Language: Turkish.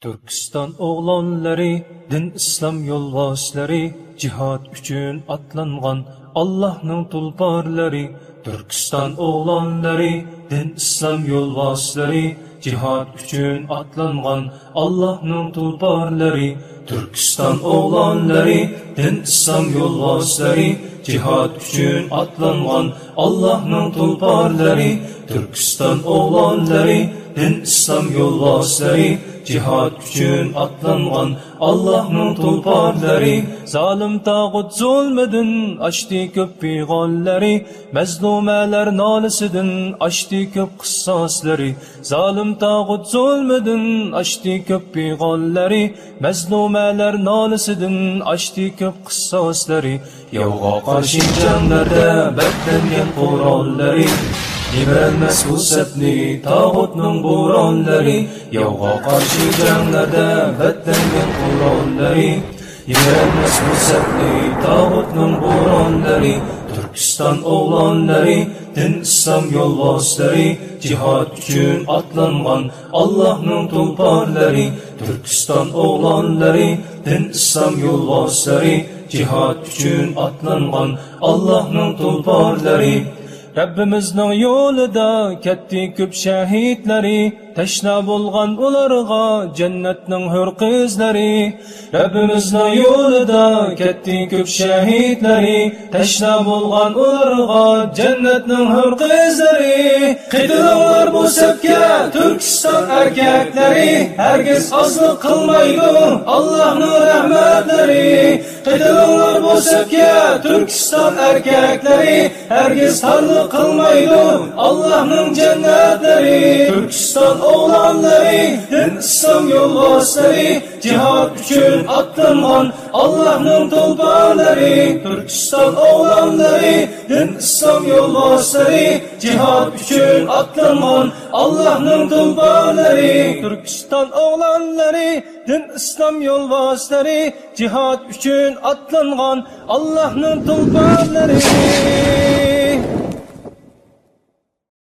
Türkistan oğlanları, din İslam yolvasları, cihat üçün atlanğan Allah'ın tulparları. Türkistan oğlanları, din İslam yolvasları, cihat üçün atlanğan Allah'ın tulparları. Türkistan oğlanları, din İslam yolvasları, cihat üçün atlanğan Allah'ın tulparları. Türkistan oğlanları, din İslam yolvasları, jihad uchun atlangan Allohning tulporlari zolim tag'ut zulmidan ochdi ko'p piyg'onlari mazlumalar nolisidan ochdi ko'p qissoslari zolim tag'ut zulmidan ochdi ko'p piyg'onlari mazlumalar nolisidan ochdi ko'p qissoslari yovg'a qarshi janglarda batlangan qurollari Yemirilmez bu sepni tağutning bo'ronlari Yovga qarshi janglarda battangan quronlari Yemirilmez bu sepni tağutning bo'ronlari Turkiston o'g'lonlari din islom yo'lboslari jihad uchun otlangan Allohning tulporlari Turkiston o'g'lonlari din islom yo'lboslari jihad uchun otlangan Allohning tulporlari. Rabbimizning yo'lida ketdi ko'p shahidlari tashna bo'lgan ularga jannatning hur qizlari. Rabbimizning yo'lida ketdi ko'p shahidlari tashna bo'lgan ularga jannatning hur qizlari qidiringlar bu sapga Turkiston erkaklari hargiz ozlik qilmaydi Allohning rahmatlari qidiringlar bu sapga Turkiston erkaklari hargiz tarlik qilmaydi Allohning jannatlari Turkiston oğlanları, din İslam yoldaşları, Cihad üçün attılğan Allah'ın dolbaları Türkistan oğlanları Din İslam yoldaşları Cihad üçün attılğan Allah'ın dolbaları Türkistan oğlanları Din İslam yoldaşları Cihad üçün attılğan Allah'ın dolbaları